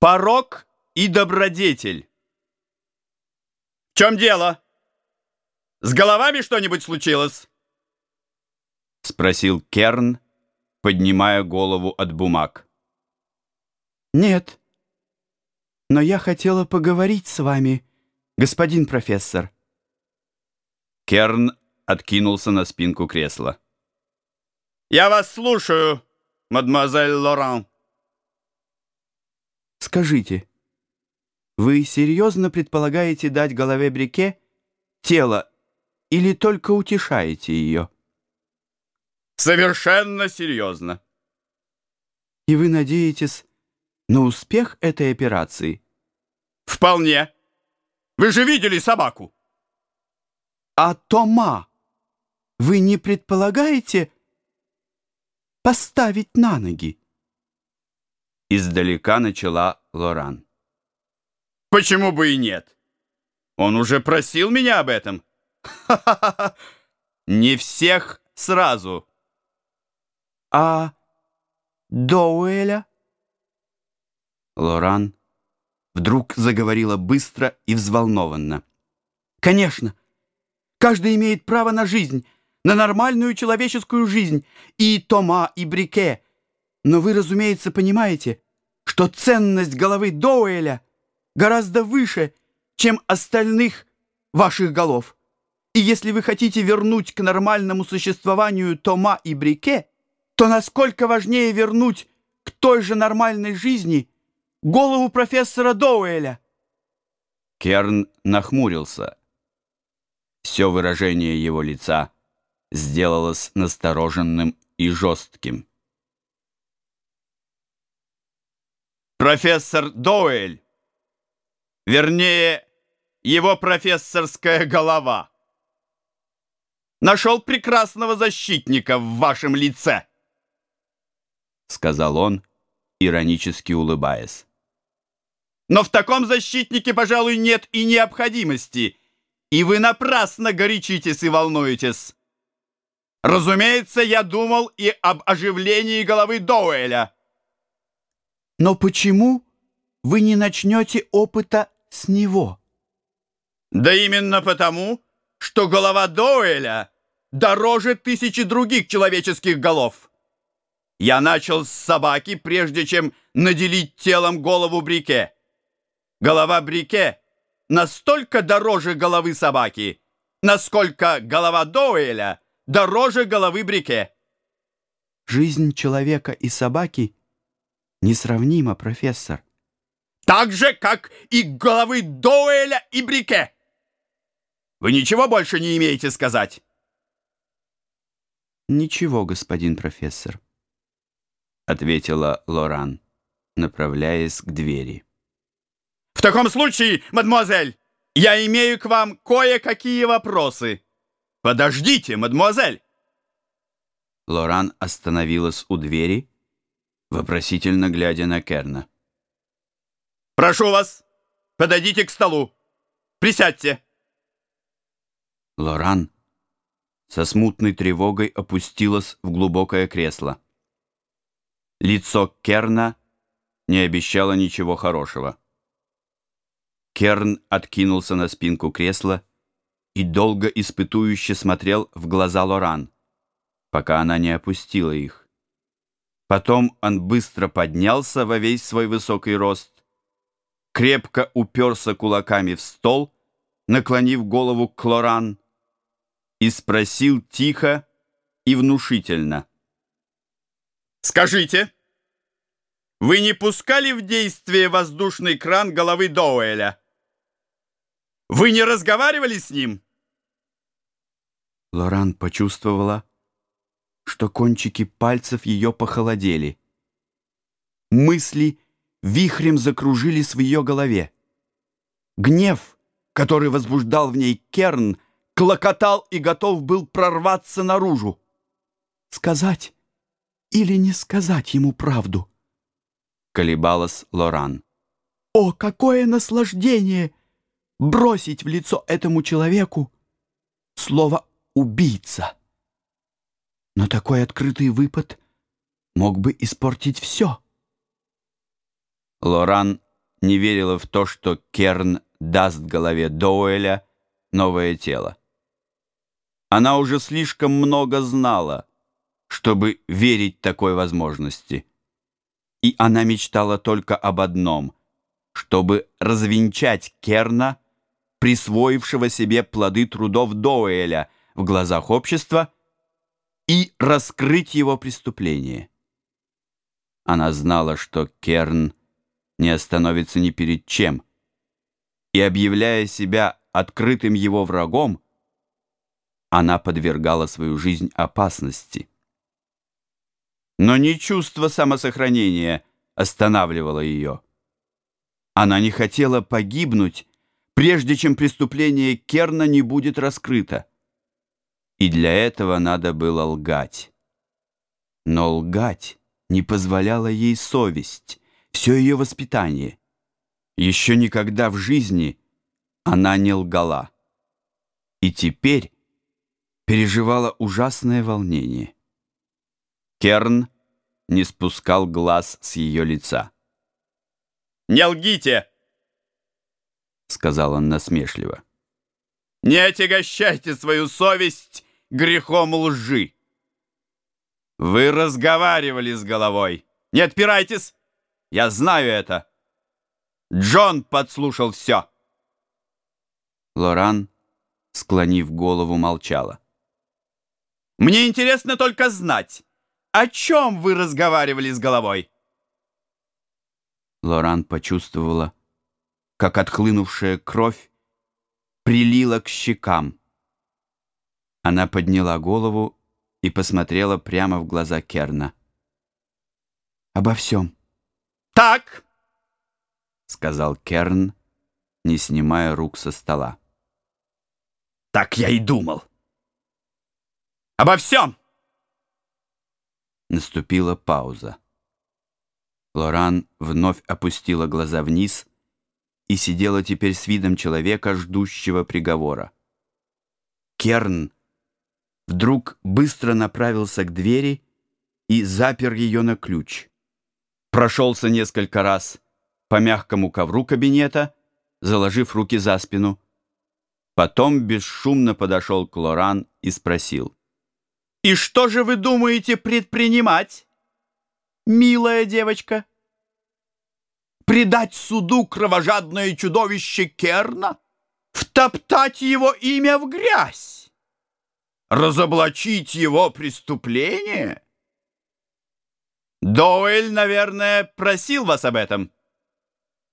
Порок и добродетель. В чем дело? С головами что-нибудь случилось? Спросил Керн, поднимая голову от бумаг. Нет. Но я хотела поговорить с вами, господин профессор. Керн откинулся на спинку кресла. «Я вас слушаю, мадемуазель Лоран». Скажите, вы серьезно предполагаете дать голове Брике тело или только утешаете ее? Совершенно серьезно. И вы надеетесь на успех этой операции? Вполне. Вы же видели собаку. А Тома вы не предполагаете поставить на ноги? Издалека начала Лоран. Почему бы и нет? Он уже просил меня об этом. Ха-ха-ха! Не всех сразу. А Доуэля? Лоран вдруг заговорила быстро и взволнованно. Конечно. Каждый имеет право на жизнь, на нормальную человеческую жизнь, и Тома, и Брике. Но вы, разумеется, понимаете, что ценность головы Доуэля гораздо выше, чем остальных ваших голов. И если вы хотите вернуть к нормальному существованию Тома и Брике, то насколько важнее вернуть к той же нормальной жизни голову профессора Доуэля. Керн нахмурился. Все выражение его лица сделалось настороженным и жестким. Профессор Доуэль, вернее, его профессорская голова, нашел прекрасного защитника в вашем лице, сказал он, иронически улыбаясь. Но в таком защитнике, пожалуй, нет и необходимости, и вы напрасно горячитесь и волнуетесь. Разумеется, я думал и об оживлении головы Доуэля. Но почему вы не начнете опыта с него? Да именно потому, что голова Доуэля дороже тысячи других человеческих голов. Я начал с собаки, прежде чем наделить телом голову Брике. Голова Брике настолько дороже головы собаки, насколько голова Доуэля дороже головы Брике. Жизнь человека и собаки несравнима, профессор. Так же, как и головы Доуэля и Брике. Вы ничего больше не имеете сказать? Ничего, господин профессор, ответила Лоран, направляясь к двери. В таком случае, мадемуазель, я имею к вам кое-какие вопросы. Подождите, мадемуазель. Лоран остановилась у двери, вопросительно глядя на Керна. «Прошу вас, подойдите к столу. Присядьте». Лоран со смутной тревогой опустилась в глубокое кресло. Лицо Керна не обещало ничего хорошего. Керн откинулся на спинку кресла и долго испытующе смотрел в глаза Лоран, пока она не опустила их. Потом он быстро поднялся во весь свой высокий рост, крепко уперся кулаками в стол, наклонив голову к Лоран, и спросил тихо и внушительно. «Скажите, вы не пускали в действие воздушный кран головы Доуэля? Вы не разговаривали с ним?» Лоран почувствовала, что кончики пальцев ее похолодели. Мысли вихрем закружились в ее голове. Гнев, который возбуждал в ней Керн, клокотал и готов был прорваться наружу. Сказать или не сказать ему правду? Колебалась Лоран. О, какое наслаждение бросить в лицо этому человеку слово «убийца». Но такой открытый выпад мог бы испортить все. Лоран не верила в то, что Керн даст голове Доуэля новое тело. Она уже слишком много знала, чтобы верить такой возможности. И она мечтала только об одном, чтобы развенчать Керна, присвоившего себе плоды трудов Доуэля в глазах общества, и раскрыть его преступление. Она знала, что Керн не остановится ни перед чем, и, объявляя себя открытым его врагом, она подвергала свою жизнь опасности. Но не чувство самосохранения останавливало ее. Она не хотела погибнуть, прежде чем преступление Керна не будет раскрыто. И для этого надо было лгать. Но лгать не позволяла ей совесть, все ее воспитание. Еще никогда в жизни она не лгала. И теперь переживала ужасное волнение. Керн не спускал глаз с ее лица. «Не лгите!» — сказал он насмешливо. «Не отягощайте свою совесть грехом лжи. Вы разговаривали с головой. Не отпирайтесь. Я знаю это. Джон подслушал все. Лоран, склонив голову, молчала. Мне интересно только знать, о чем вы разговаривали с головой. Лоран почувствовала, как отхлынувшая кровь прилила к щекам. Она подняла голову и посмотрела прямо в глаза Керна. «Обо всем». «Так», — сказал Керн, не снимая рук со стола. «Так я и думал. Обо всем!» Наступила пауза. Лоран вновь опустила глаза вниз и сидела теперь с видом человека, ждущего приговора. Керн вдруг быстро направился к двери и запер ее на ключ. Прошелся несколько раз по мягкому ковру кабинета, заложив руки за спину. Потом бесшумно подошел к Лоран и спросил. «И что же вы думаете предпринимать, милая девочка? Предать суду кровожадное чудовище Керна? Втоптать его имя в грязь?» Разоблачить его преступление? Доуэль, наверное, просил вас об этом.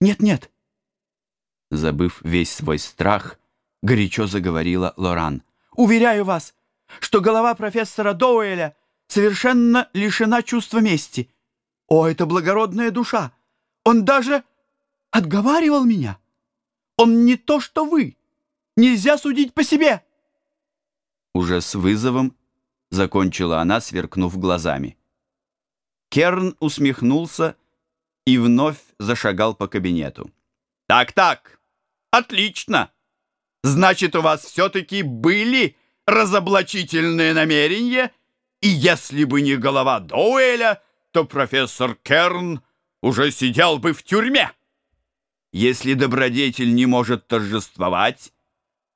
Нет-нет. Забыв весь свой страх, горячо заговорила Лоран. Уверяю вас, что голова профессора Доуэля совершенно лишена чувства мести. О, это благородная душа! Он даже отговаривал меня. Он не то, что вы. Нельзя судить по себе. Уже с вызовом закончила она, сверкнув глазами. Керн усмехнулся и вновь зашагал по кабинету. «Так-так, отлично! Значит, у вас все-таки были разоблачительные намерения, и если бы не голова Доуэля, то профессор Керн уже сидел бы в тюрьме. Если добродетель не может торжествовать,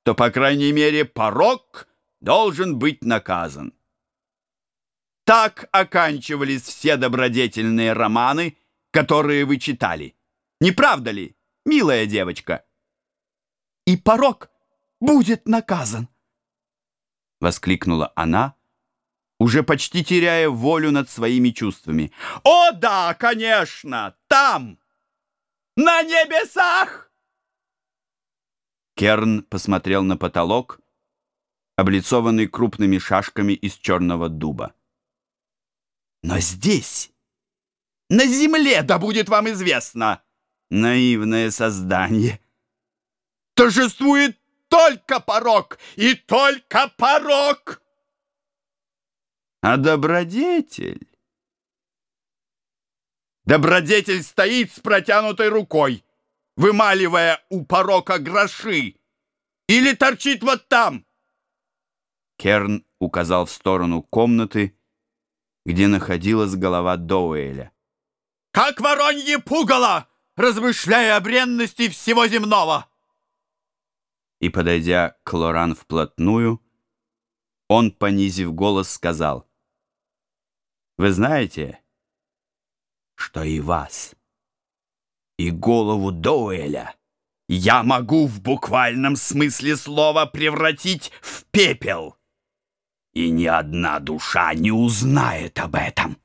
то, по крайней мере, порог должен быть наказан. Так оканчивались все добродетельные романы, которые вы читали. Не правда ли, милая девочка? И порок будет наказан, воскликнула она, уже почти теряя волю над своими чувствами. О да, конечно, там, на небесах! Керн посмотрел на потолок, облицованный крупными шашками из черного дуба. Но здесь, на земле, да будет вам известно, наивное создание, торжествует только порог и только порог. А добродетель... Добродетель стоит с протянутой рукой, вымаливая у порока гроши, или торчит вот там, Керн указал в сторону комнаты, где находилась голова Доуэля. «Как воронье пугало! размышляя о бренности всего земного!» И, подойдя к Лоран вплотную, он, понизив голос, сказал, «Вы знаете, что и вас, и голову Доуэля я могу в буквальном смысле слова превратить в пепел, и ни одна душа не узнает об этом».